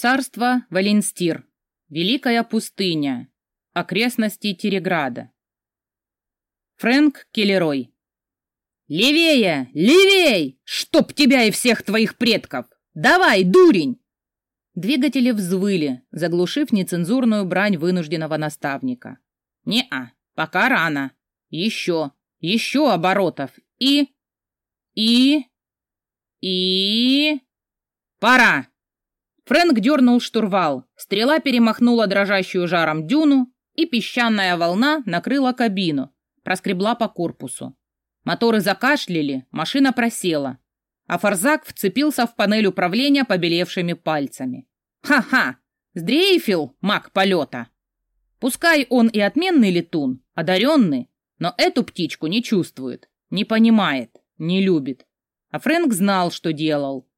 Царство Валенстир. Великая пустыня. Окрестности Тереграда. Фрэнк Келлерой. «Левее! Левей! Чтоб тебя и всех твоих предков! Давай, дурень!» Двигатели взвыли, заглушив нецензурную брань вынужденного наставника. «Не-а, пока рано. Еще, еще оборотов. И... и... и... пора!» Фрэнк дернул штурвал, стрела перемахнула дрожащую жаром дюну, и песчаная волна накрыла кабину, проскребла по корпусу. Моторы закашляли, машина просела, а Фарзак вцепился в панель управления побелевшими пальцами. «Ха-ха! Сдрейфил маг полета!» Пускай он и отменный летун, одаренный, но эту птичку не чувствует, не понимает, не любит. А Фрэнк знал, что делал.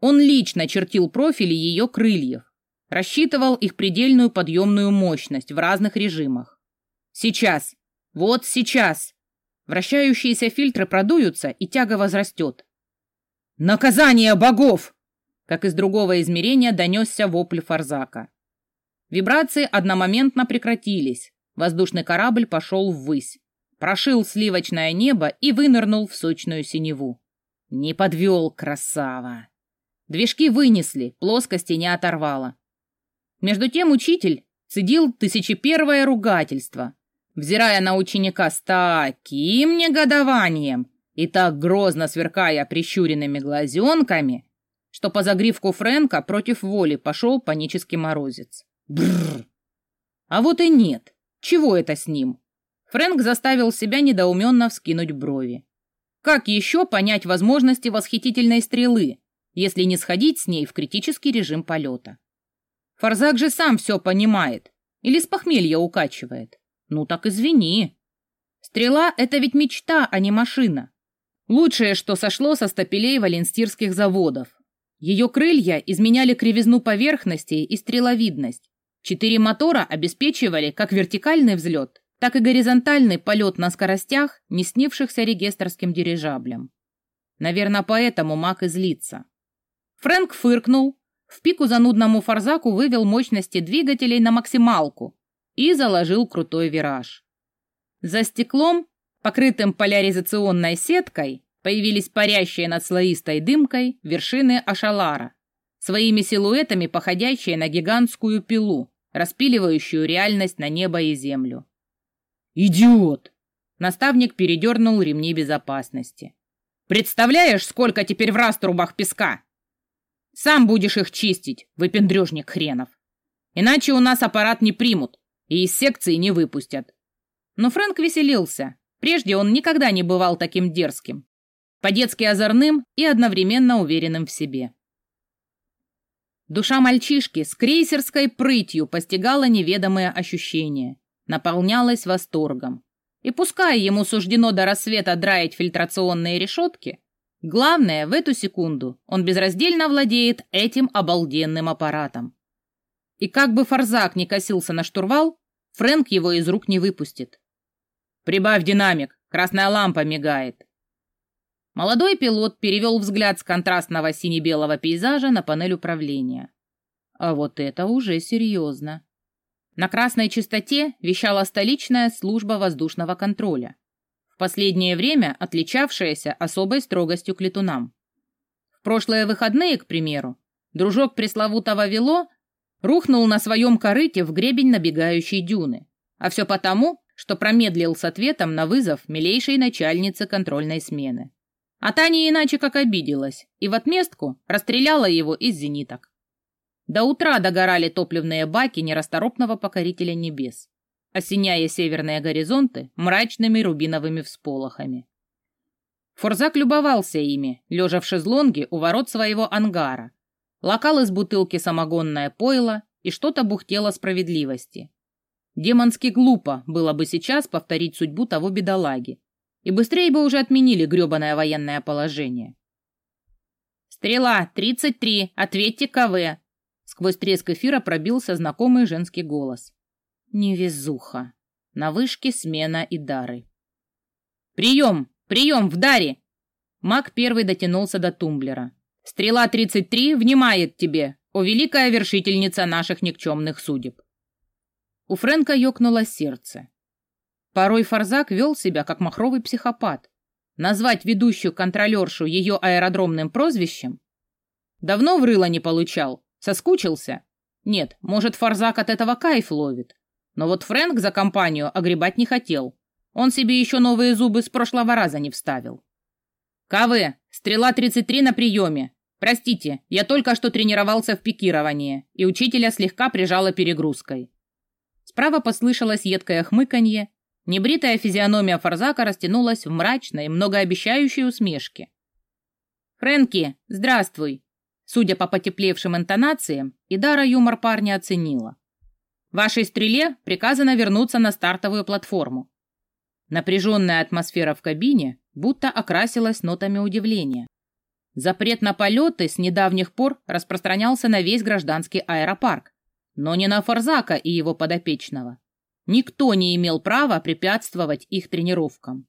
Он лично чертил профили ее крыльев, рассчитывал их предельную подъемную мощность в разных режимах. Сейчас, вот сейчас, вращающиеся фильтры продуются, и тяга возрастет. «Наказание богов!» Как из другого измерения донесся вопль Фарзака. Вибрации одномоментно прекратились. Воздушный корабль пошел ввысь, прошил сливочное небо и вынырнул в сочную синеву. Не подвел, красава! Движки вынесли, плоскости не оторвало. Между тем учитель цедил тысячепервое ругательство, взирая на ученика с таким негодованием и так грозно сверкая прищуренными глазенками, что по загривку Фрэнка против воли пошел панический морозец. Бррр! А вот и нет. Чего это с ним? Фрэнк заставил себя недоуменно вскинуть брови. Как еще понять возможности восхитительной стрелы, если не сходить с ней в критический режим полета. Фарзак же сам все понимает. Или с похмелья укачивает. Ну так извини. Стрела — это ведь мечта, а не машина. Лучшее, что сошло со стапелей валенстирских заводов. Ее крылья изменяли кривизну поверхности и стреловидность. Четыре мотора обеспечивали как вертикальный взлет, так и горизонтальный полет на скоростях, не снившихся регистрским дирижаблем. Наверное, поэтому маг и злится. Фрэнк фыркнул, в пику занудному форзаку вывел мощности двигателей на максималку и заложил крутой вираж. За стеклом, покрытым поляризационной сеткой, появились парящие над слоистой дымкой вершины Ашалара, своими силуэтами походящие на гигантскую пилу, распиливающую реальность на небо и землю. «Идиот!» Наставник передернул ремни безопасности. «Представляешь, сколько теперь в раструбах песка? Сам будешь их чистить, выпендрежник хренов. Иначе у нас аппарат не примут и из секции не выпустят. Но Фрэнк веселился. Прежде он никогда не бывал таким дерзким. По-детски озорным и одновременно уверенным в себе. Душа мальчишки с крейсерской прытью постигала неведомые ощущения, наполнялась восторгом. И пускай ему суждено до рассвета драить фильтрационные решетки, Главное, в эту секунду он безраздельно владеет этим обалденным аппаратом. И как бы Фарзак не косился на штурвал, Фрэнк его из рук не выпустит. «Прибавь динамик, красная лампа мигает». Молодой пилот перевел взгляд с контрастного сине-белого пейзажа на панель управления. А вот это уже серьезно. На красной частоте вещала столичная служба воздушного контроля последнее время отличавшаяся особой строгостью к летунам. В прошлые выходные, к примеру, дружок пресловутого Вело рухнул на своем корыте в гребень набегающей дюны. А все потому, что промедлил с ответом на вызов милейшей начальницы контрольной смены. А та не иначе как обиделась и в отместку расстреляла его из зениток. До утра догорали топливные баки нерасторопного покорителя небес осеняя северные горизонты мрачными рубиновыми всполохами. Форзак любовался ими, лежа в шезлонге у ворот своего ангара. Локал из бутылки самогонное пойло и что-то бухтело справедливости. Демонски глупо было бы сейчас повторить судьбу того бедолаги, и быстрее бы уже отменили гребаное военное положение. «Стрела, 33, ответьте КВ!» Сквозь треск эфира пробился знакомый женский голос. Невезуха. На вышке смена и дары. «Прием! Прием! В даре!» Маг первый дотянулся до тумблера. «Стрела 33 внимает тебе! о великая вершительница наших никчемных судеб. У Фрэнка ёкнуло сердце. Порой Фарзак вел себя как махровый психопат. Назвать ведущую контролершу ее аэродромным прозвищем? Давно в рыло не получал, соскучился. Нет, может, Фарзак от этого кайф ловит. Но вот Фрэнк за компанию огребать не хотел. Он себе еще новые зубы с прошлого раза не вставил. «КВ, стрела 33 на приеме. Простите, я только что тренировался в пикировании, и учителя слегка прижала перегрузкой». Справа послышалось едкое хмыканье. Небритая физиономия Фарзака растянулась в мрачной, многообещающей усмешке. «Фрэнки, здравствуй!» Судя по потеплевшим интонациям, Идара юмор парня оценила. «Вашей стреле приказано вернуться на стартовую платформу. Напряженная атмосфера в кабине будто окрасилась нотами удивления. Запрет на полеты с недавних пор распространялся на весь гражданский аэропарк, но не на Форзака и его подопечного. Никто не имел права препятствовать их тренировкам.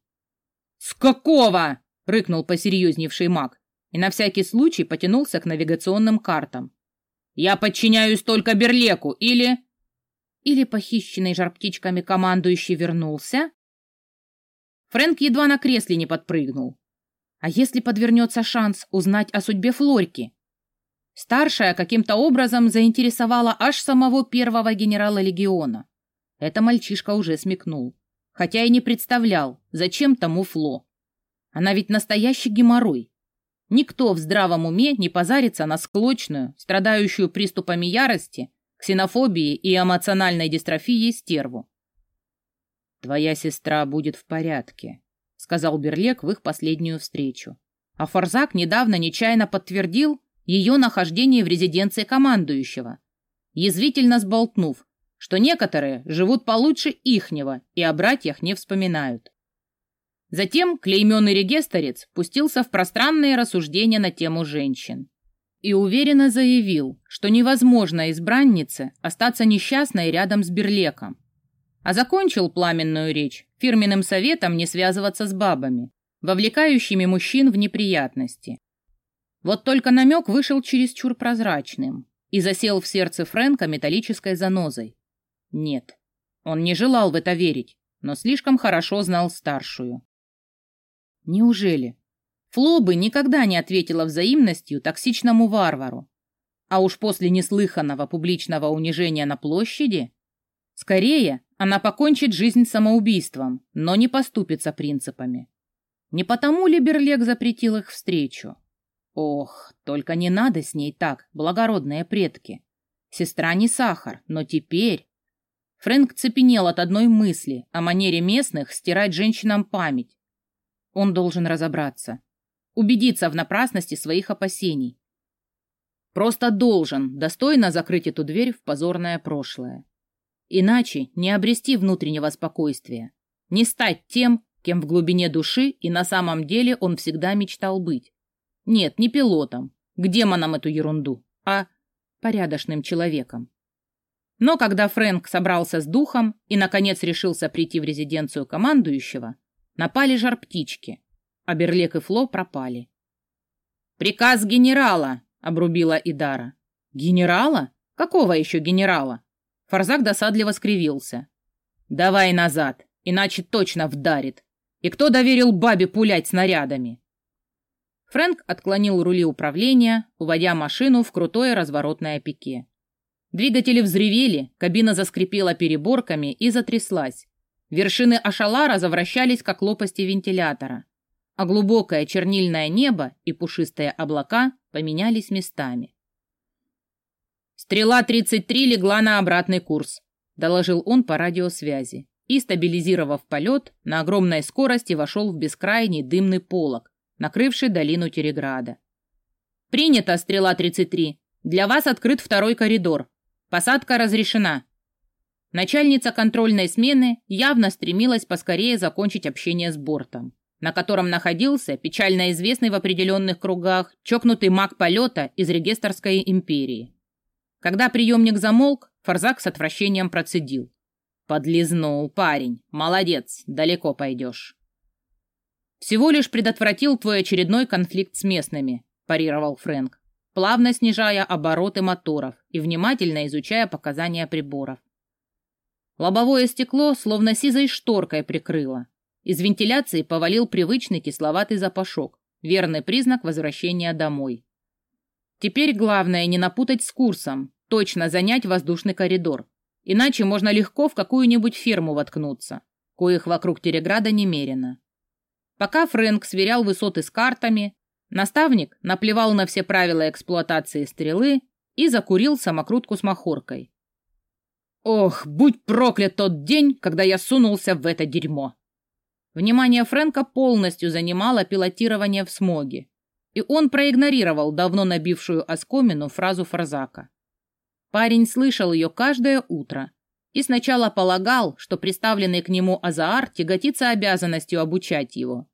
«С какого?» — рыкнул посерьезневший маг и на всякий случай потянулся к навигационным картам. «Я подчиняюсь только Берлеку, или...» Или похищенный жар-птичками командующий вернулся, Фрэнк едва на кресле не подпрыгнул. А если подвернется шанс узнать о судьбе Флорьки? Старшая каким-то образом заинтересовала аж самого первого генерала легиона. Это мальчишка уже смекнул. Хотя и не представлял, зачем тому Фло. Она ведь настоящий геморрой. Никто в здравом уме не позарится на склочную, страдающую приступами ярости, ксенофобии и эмоциональной дистрофии стерву. «Твоя сестра будет в порядке», — сказал Берлек в их последнюю встречу. А Форзак недавно нечаянно подтвердил ее нахождение в резиденции командующего, язвительно сболтнув, что некоторые живут получше ихнего и о братьях не вспоминают. Затем клейменный регистрец пустился в пространные рассуждения на тему женщин и уверенно заявил, что невозможно избраннице остаться несчастной рядом с Берлеком, а закончил пламенную речь фирменным советом не связываться с бабами, вовлекающими мужчин в неприятности. Вот только намек вышел чересчур прозрачным и засел в сердце Фрэнка металлической занозой. Нет, он не желал в это верить, но слишком хорошо знал старшую. Неужели? Фло бы никогда не ответила взаимностью токсичному варвару. А уж после неслыханного публичного унижения на площади Скорее, она покончит жизнь самоубийством, но не поступится принципами. Не потому ли Берлег запретил их встречу? Ох, только не надо с ней так, благородные предки. Сестра не сахар, но теперь... Фрэнк цепенел от одной мысли о манере местных стирать женщинам память. Он должен разобраться, убедиться в напрасности своих опасений. Просто должен достойно закрыть эту дверь в позорное прошлое. Иначе не обрести внутреннего спокойствия, не стать тем, кем в глубине души и на самом деле он всегда мечтал быть. Нет, не пилотом, к демонам эту ерунду, а порядочным человеком. Но когда Фрэнк собрался с духом и, наконец, решился прийти в резиденцию командующего, напали жар-птички, а Берлек и Фло пропали. «Приказ генерала!» — обрубила Идара. «Генерала? Какого еще генерала?» Фарзак досадливо скривился. «Давай назад, иначе точно вдарит. И кто доверил бабе пулять снарядами?» Фрэнк отклонил рули управления, уводя машину в крутое разворотное пике. Двигатели взревели, кабина заскрипела переборками и затряслась. Вершины Ашалара завращались, как лопасти вентилятора, а глубокое чернильное небо и пушистые облака поменялись местами. «Стрела 33 легла на обратный курс», — доложил он по радиосвязи. И, стабилизировав полет, на огромной скорости вошел в бескрайний дымный полог, накрывший долину Тереграда. «Принято, стрела 33. Для вас открыт второй коридор. Посадка разрешена». Начальница контрольной смены явно стремилась поскорее закончить общение с бортом, на котором находился печально известный в определенных кругах чокнутый маг полета из Регистрской империи. Когда приемник замолк, Фарзак с отвращением процедил. «Подлизнул, парень. Молодец, далеко пойдешь». «Всего лишь предотвратил твой очередной конфликт с местными», – парировал Фрэнк. плавно снижая обороты моторов и внимательно изучая показания приборов. Лобовое стекло словно сизой шторкой прикрыло. Из вентиляции повалил привычный кисловатый запашок, верный признак возвращения домой. Теперь главное не напутать с курсом, точно занять воздушный коридор, иначе можно легко в какую-нибудь ферму воткнуться, коих вокруг Тереграда немерено. Пока Фрэнк сверял высоты с картами, наставник наплевал на все правила эксплуатации стрелы и закурил самокрутку с махоркой. Ох, будь проклят тот день, когда я сунулся в это дерьмо. Внимание Фрэнка полностью занимало пилотирование в смоге, и он проигнорировал давно набившую оскомину фразу Фарзака. Парень слышал ее каждое утро и сначала полагал, что приставленный к нему Азаар тяготится обязанностью обучать его.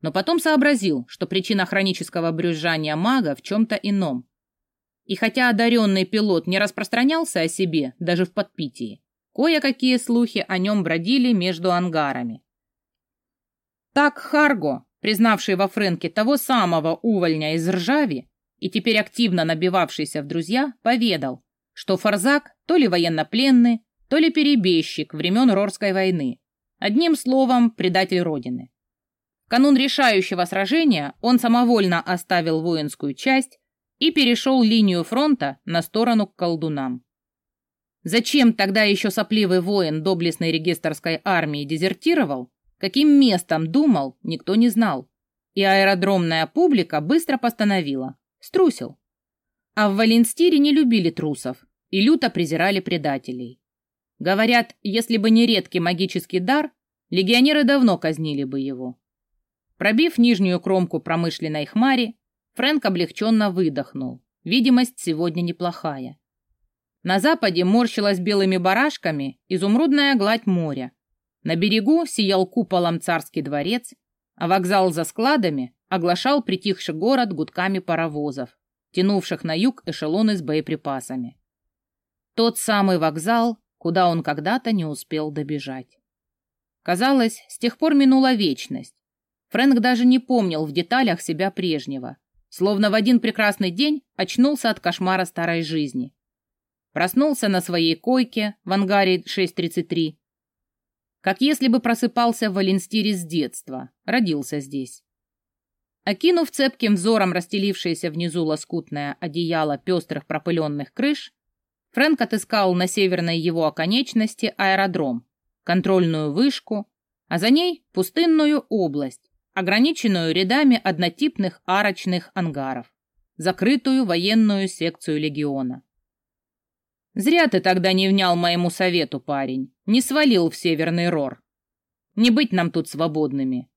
Но потом сообразил, что причина хронического брюзжания мага в чем-то ином. И хотя одаренный пилот не распространялся о себе даже в подпитии, кое-какие слухи о нем бродили между ангарами. Так Харго, признавший во Фрэнке того самого увольня из ржави и теперь активно набивавшийся в друзья, поведал, что Фарзак то ли военнопленный, то ли перебежчик времен Рорской войны. Одним словом, предатель Родины. Канун решающего сражения он самовольно оставил воинскую часть и перешел линию фронта на сторону к колдунам. Зачем тогда еще сопливый воин доблестной регистрской армии дезертировал, Каким местом думал, никто не знал. И аэродромная публика быстро постановила. Струсил. А в Валенстире не любили трусов и люто презирали предателей. Говорят, если бы не редкий магический дар, легионеры давно казнили бы его. Пробив нижнюю кромку промышленной хмари, Фрэнк облегченно выдохнул. Видимость сегодня неплохая. На западе морщилась белыми барашками изумрудная гладь моря, на берегу сиял куполом царский дворец, а вокзал за складами оглашал притихший город гудками паровозов, тянувших на юг эшелоны с боеприпасами. Тот самый вокзал, куда он когда-то не успел добежать. Казалось, с тех пор минула вечность. Фрэнк даже не помнил в деталях себя прежнего, словно в один прекрасный день очнулся от кошмара старой жизни. Проснулся на своей койке в ангаре 633 как если бы просыпался в Валенстире с детства, родился здесь. Окинув цепким взором расстелившееся внизу лоскутное одеяло пестрых пропыленных крыш, Фрэнк отыскал на северной его оконечности аэродром, контрольную вышку, а за ней пустынную область, ограниченную рядами однотипных арочных ангаров, закрытую военную секцию легиона. Зря ты тогда не внял моему совету, парень. Не свалил в Северный Рор. Не быть нам тут свободными.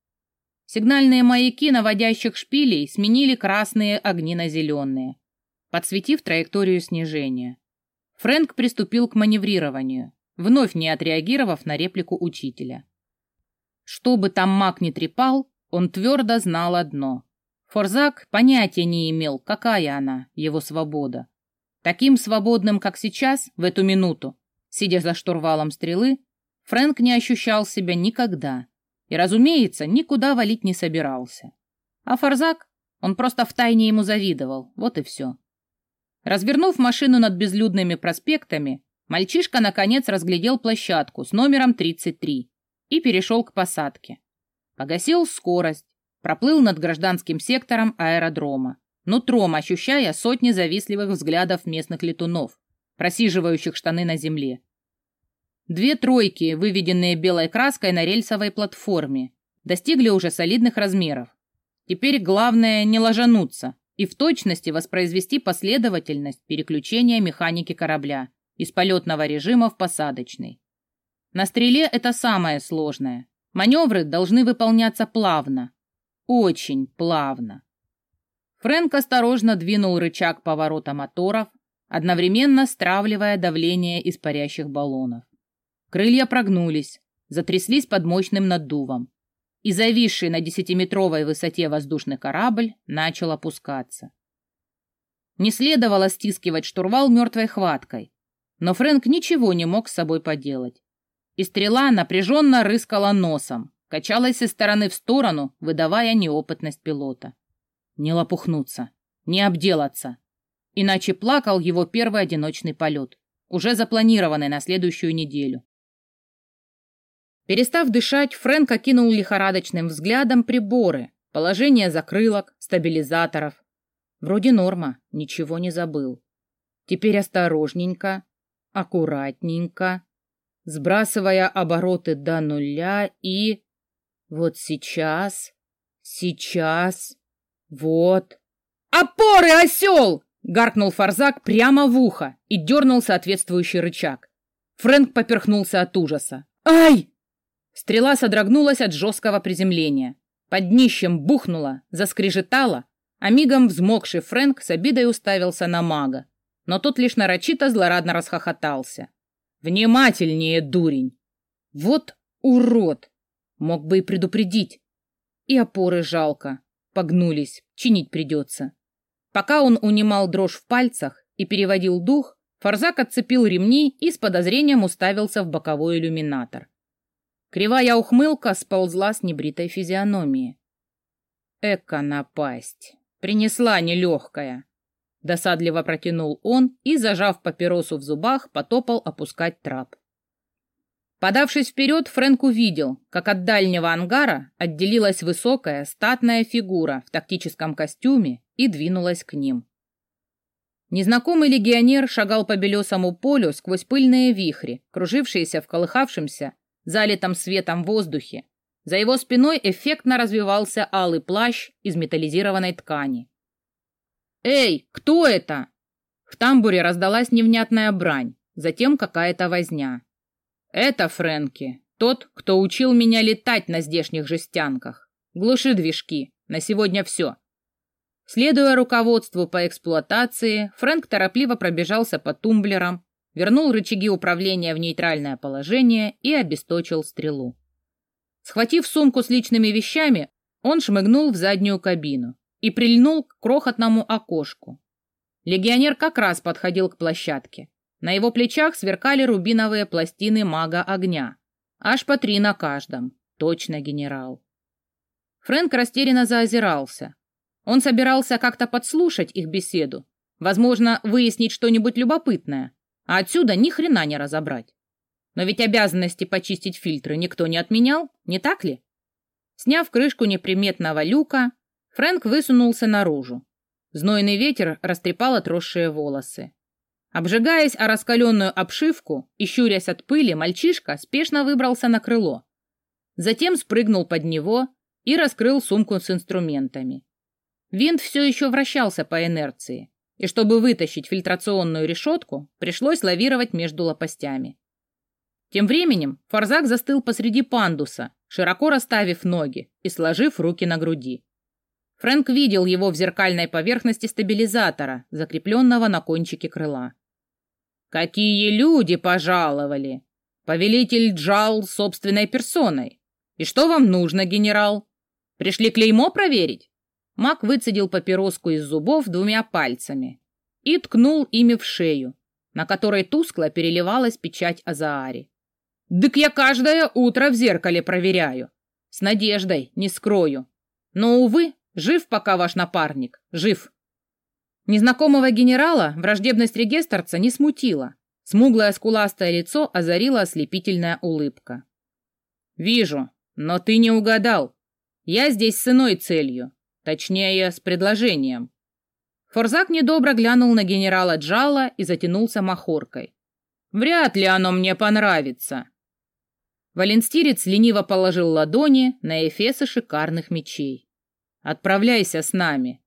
Сигнальные маяки наводящих шпилей сменили красные огни на зеленые, подсветив траекторию снижения. Фрэнк приступил к маневрированию, вновь не отреагировав на реплику учителя. Что бы там маг не трепал, он твердо знал одно. Форзак понятия не имел, какая она, его свобода. Таким свободным, как сейчас, в эту минуту, сидя за штурвалом стрелы, Фрэнк не ощущал себя никогда и, разумеется, никуда валить не собирался. А Фарзак, он просто втайне ему завидовал, вот и все. Развернув машину над безлюдными проспектами, мальчишка, наконец, разглядел площадку с номером 33 и перешел к посадке. Погасил скорость, проплыл над гражданским сектором аэродрома нутром ощущая сотни завистливых взглядов местных летунов, просиживающих штаны на земле. Две тройки, выведенные белой краской на рельсовой платформе, достигли уже солидных размеров. Теперь главное не ложануться и в точности воспроизвести последовательность переключения механики корабля из полетного режима в посадочный. На стреле это самое сложное. Маневры должны выполняться плавно. Очень плавно. Фрэнк осторожно двинул рычаг поворота моторов, одновременно стравливая давление из парящих баллонов. Крылья прогнулись, затряслись под мощным наддувом, и зависший на десятиметровой высоте воздушный корабль начал опускаться. Не следовало стискивать штурвал мертвой хваткой, но Фрэнк ничего не мог с собой поделать. И стрела напряженно рыскала носом, качалась из стороны в сторону, выдавая неопытность пилота. Не лопухнуться, не обделаться, иначе плакал его первый одиночный полет, уже запланированный на следующую неделю. Перестав дышать, Фрэнк окинул лихорадочным взглядом приборы, положение закрылок, стабилизаторов. Вроде норма, ничего не забыл. Теперь осторожненько, аккуратненько, сбрасывая обороты до нуля и... Вот сейчас, сейчас, вот... «Опоры, осел!» — гаркнул Фарзак прямо в ухо и дернул соответствующий рычаг. Фрэнк поперхнулся от ужаса. «Ай!» Стрела содрогнулась от жесткого приземления. Под днищем бухнула, заскрежетала, а мигом взмокший Фрэнк с обидой уставился на мага. Но тот лишь нарочито злорадно расхохотался. «Внимательнее, дурень!» «Вот урод!» Мог бы и предупредить. И опоры жалко. Погнулись, чинить придется. Пока он унимал дрожь в пальцах и переводил дух, Фарзак отцепил ремни и с подозрением уставился в боковой иллюминатор. Кривая ухмылка сползла с небритой физиономии. Эка напасть. Принесла нелегкая. Досадливо протянул он и, зажав папиросу в зубах, потопал опускать трап. Подавшись вперед, Фрэнк увидел, как от дальнего ангара отделилась высокая, статная фигура в тактическом костюме и двинулась к ним. Незнакомый легионер шагал по белесому полю сквозь пыльные вихри, кружившиеся в колыхавшемся, залитом светом воздухе. За его спиной эффектно развивался алый плащ из металлизированной ткани. «Эй, кто это?» В тамбуре раздалась невнятная брань, затем какая-то возня. «Это Фрэнки, тот, кто учил меня летать на здешних жестянках. Глуши движки, на сегодня все». Следуя руководству по эксплуатации, Фрэнк торопливо пробежался по тумблерам, вернул рычаги управления в нейтральное положение и обесточил стрелу. Схватив сумку с личными вещами, он шмыгнул в заднюю кабину и прильнул к крохотному окошку. Легионер как раз подходил к площадке. На его плечах сверкали рубиновые пластины мага огня. Аж по три на каждом. Точно генерал. Фрэнк растерянно заозирался. Он собирался как-то подслушать их беседу, возможно, выяснить что-нибудь любопытное, а отсюда ни хрена не разобрать. Но ведь обязанности почистить фильтры никто не отменял, не так ли? Сняв крышку неприметного люка, Фрэнк высунулся наружу. Знойный ветер растрепал отросшие волосы. Обжигаясь о раскаленную обшивку и щурясь от пыли, мальчишка спешно выбрался на крыло. Затем спрыгнул под него и раскрыл сумку с инструментами. Винт все еще вращался по инерции и чтобы вытащить фильтрационную решетку, пришлось лавировать между лопастями. Тем временем Форзак застыл посреди пандуса, широко расставив ноги и сложив руки на груди. Фрэнк видел его в зеркальной поверхности стабилизатора, закрепленного на кончике крыла. «Какие люди пожаловали! Повелитель Джал собственной персоной! И что вам нужно, генерал? Пришли клеймо проверить?» Мак выцедил папироску из зубов двумя пальцами и ткнул ими в шею, на которой тускло переливалась печать Азаари. «Дык я каждое утро в зеркале проверяю. С надеждой, не скрою. Но, увы, жив пока ваш напарник, жив». Незнакомого генерала враждебность регистрца не смутила. Смуглое скуластое лицо озарила ослепительная улыбка. «Вижу, но ты не угадал. Я здесь с иной целью. Точнее, с предложением. Форзак недобро глянул на генерала Джала и затянулся махоркой. «Вряд ли оно мне понравится». Валенстирец лениво положил ладони на эфесы шикарных мечей. «Отправляйся с нами».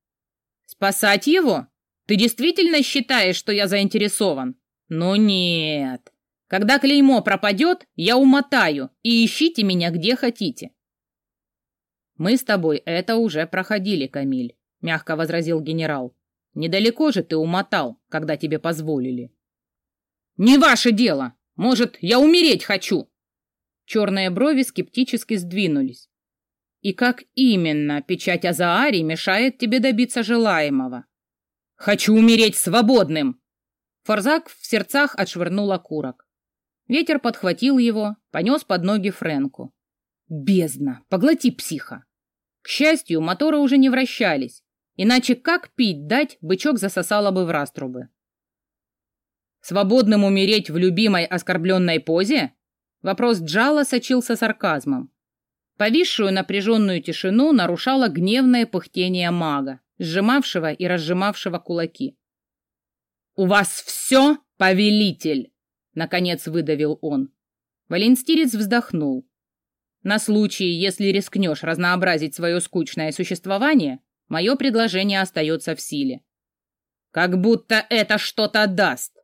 «Спасать его? Ты действительно считаешь, что я заинтересован?» «Ну нет. Когда клеймо пропадет, я умотаю, и ищите меня где хотите. «Мы с тобой это уже проходили, Камиль», — мягко возразил генерал. «Недалеко же ты умотал, когда тебе позволили». «Не ваше дело! Может, я умереть хочу!» Черные брови скептически сдвинулись. «И как именно печать Азаари мешает тебе добиться желаемого?» «Хочу умереть свободным!» Форзак в сердцах отшвырнул окурок. Ветер подхватил его, понес под ноги Френку. «Бездна! Поглоти психа!» К счастью, моторы уже не вращались, Иначе как пить дать, бычок засосало бы в раструбы. Свободным умереть в любимой оскорбленной позе? Вопрос Джала сочился сарказмом. Повисшую напряженную тишину нарушало гневное пыхтение мага, сжимавшего и разжимавшего кулаки. «У вас все, повелитель!» — наконец выдавил он. Валенстирец вздохнул. «На случай, если рискнешь разнообразить свое скучное существование, мое предложение остается в силе». «Как будто это что-то даст!»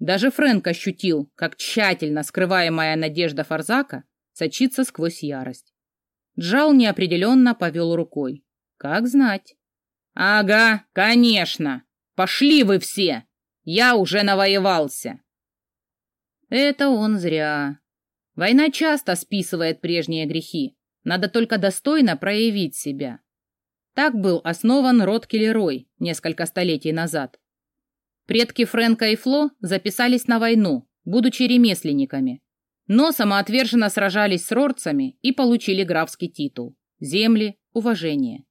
Даже Фрэнк ощутил, как тщательно скрываемая надежда Фарзака сочится сквозь ярость. Джал неопределенно повел рукой. Как знать. «Ага, конечно! Пошли вы все! Я уже навоевался!» Это он зря. Война часто списывает прежние грехи. Надо только достойно проявить себя. Так был основан род Келлерой несколько столетий назад. Предки Фрэнка и Фло записались на войну, будучи ремесленниками, но самоотверженно сражались с рорцами и получили графский титул, земли, уважение.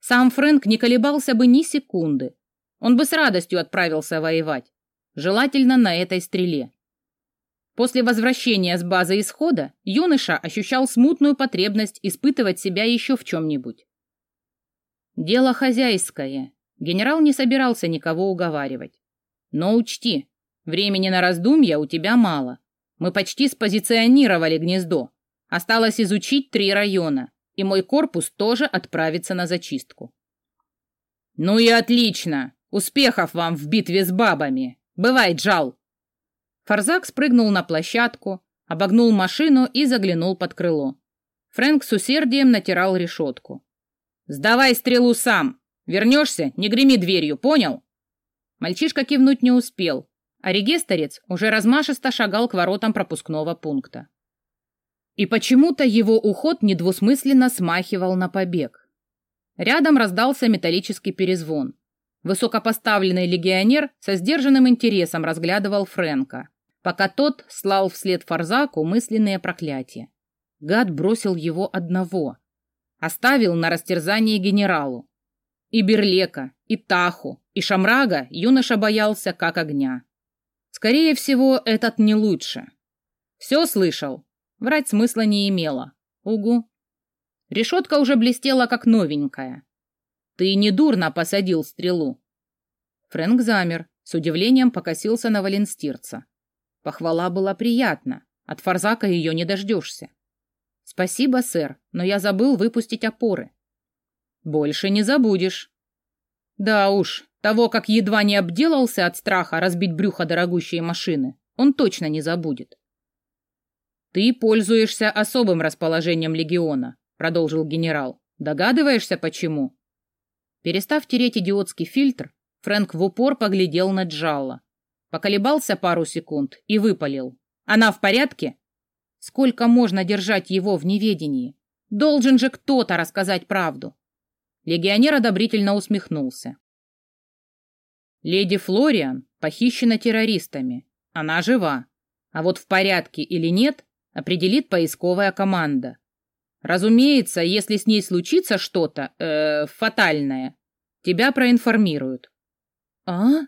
Сам Фрэнк не колебался бы ни секунды. Он бы с радостью отправился воевать, желательно на этой стреле. После возвращения с базы исхода юноша ощущал смутную потребность испытывать себя еще в чем-нибудь. Дело хозяйское. Генерал не собирался никого уговаривать. Но учти, времени на раздумья у тебя мало. Мы почти спозиционировали гнездо. Осталось изучить три района, и мой корпус тоже отправится на зачистку. Ну и отлично! Успехов вам в битве с бабами! Бывай, Джал! Фарзак спрыгнул на площадку, обогнул машину и заглянул под крыло. Фрэнк с усердием натирал решетку. «Сдавай стрелу сам! Вернешься, не греми дверью, понял?» Мальчишка кивнуть не успел, а регистрец уже размашисто шагал к воротам пропускного пункта. И почему-то его уход недвусмысленно смахивал на побег. Рядом раздался металлический перезвон. Высокопоставленный легионер со сдержанным интересом разглядывал Фрэнка, пока тот слал вслед Фарзаку мысленные проклятия. Гад бросил его одного. Оставил на растерзание генералу. И Берлека, и Таху, и Шамрага юноша боялся как огня. Скорее всего, этот не лучше. Все слышал. Врать смысла не имело. Угу. Решетка уже блестела, как новенькая. Ты недурно посадил стрелу. Фрэнк замер, с удивлением покосился на Валенстирца. Похвала была приятна. От Фарзака ее не дождешься. Спасибо, сэр, но я забыл выпустить опоры. Больше не забудешь. Да уж, того, как едва не обделался от страха разбить брюхо дорогущей машины, он точно не забудет. Ты пользуешься особым расположением легиона, продолжил генерал. Догадываешься, почему? Перестав тереть идиотский фильтр, Фрэнк в упор поглядел на Джалла. Поколебался пару секунд и выпалил. Она в порядке? Сколько можно держать его в неведении? Должен же кто-то рассказать правду. Легионер одобрительно усмехнулся. Леди Флориан похищена террористами. Она жива. А вот в порядке или нет, определит поисковая команда. Разумеется, если с ней случится что-то э, фатальное, тебя проинформируют. А?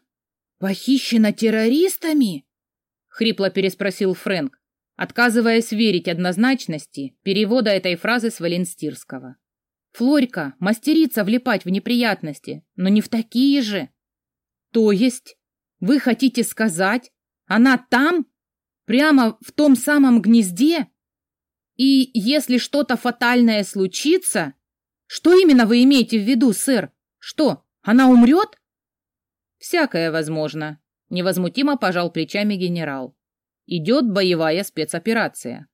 Похищена террористами? хрипло переспросил Фрэнк, отказываясь верить однозначности перевода этой фразы с валенстирского. Флорька мастерица влипать в неприятности, но не в такие же. То есть, вы хотите сказать, она там, прямо в том самом гнезде? И если что-то фатальное случится, что именно вы имеете в виду, сэр? Что, она умрет? Всякое возможно, невозмутимо пожал плечами генерал. Идет боевая спецоперация.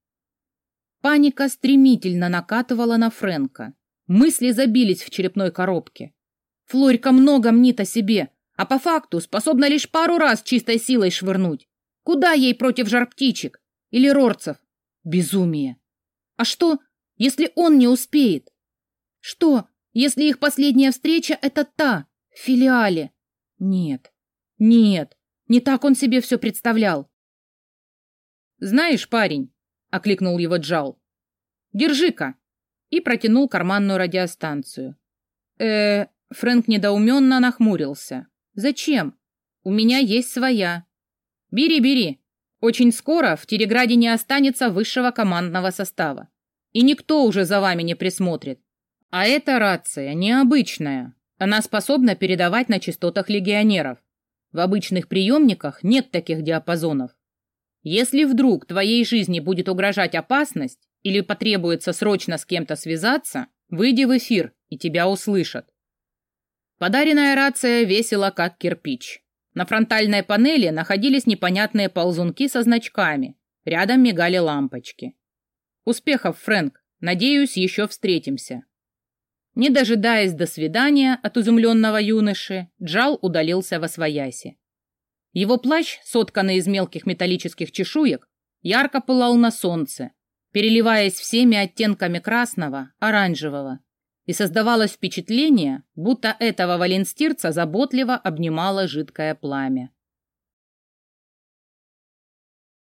Паника стремительно накатывала на Фрэнка. Мысли забились в черепной коробке. Флорька много мнит о себе, а по факту способна лишь пару раз чистой силой швырнуть. Куда ей против жар-птичек или рорцев? Безумие. А что, если он не успеет? Что, если их последняя встреча — это та, в филиале? Нет, нет, не так он себе все представлял. «Знаешь, парень», — окликнул его Джал, — «держи-ка» и протянул карманную радиостанцию. э Фрэнк недоуменно нахмурился. «Зачем? У меня есть своя». «Бери, бери. Очень скоро в Тереграде не останется высшего командного состава. И никто уже за вами не присмотрит. А эта рация необычная. Она способна передавать на частотах легионеров. В обычных приемниках нет таких диапазонов. Если вдруг твоей жизни будет угрожать опасность или потребуется срочно с кем-то связаться, выйди в эфир, и тебя услышат. Подаренная рация весила как кирпич. На фронтальной панели находились непонятные ползунки со значками. Рядом мигали лампочки. Успехов, Фрэнк. Надеюсь, еще встретимся. Не дожидаясь до свидания от изумленного юноши, Джал удалился во свояси. Его плащ, сотканный из мелких металлических чешуек, ярко пылал на солнце, переливаясь всеми оттенками красного, оранжевого, и создавалось впечатление, будто этого валенстирца заботливо обнимало жидкое пламя.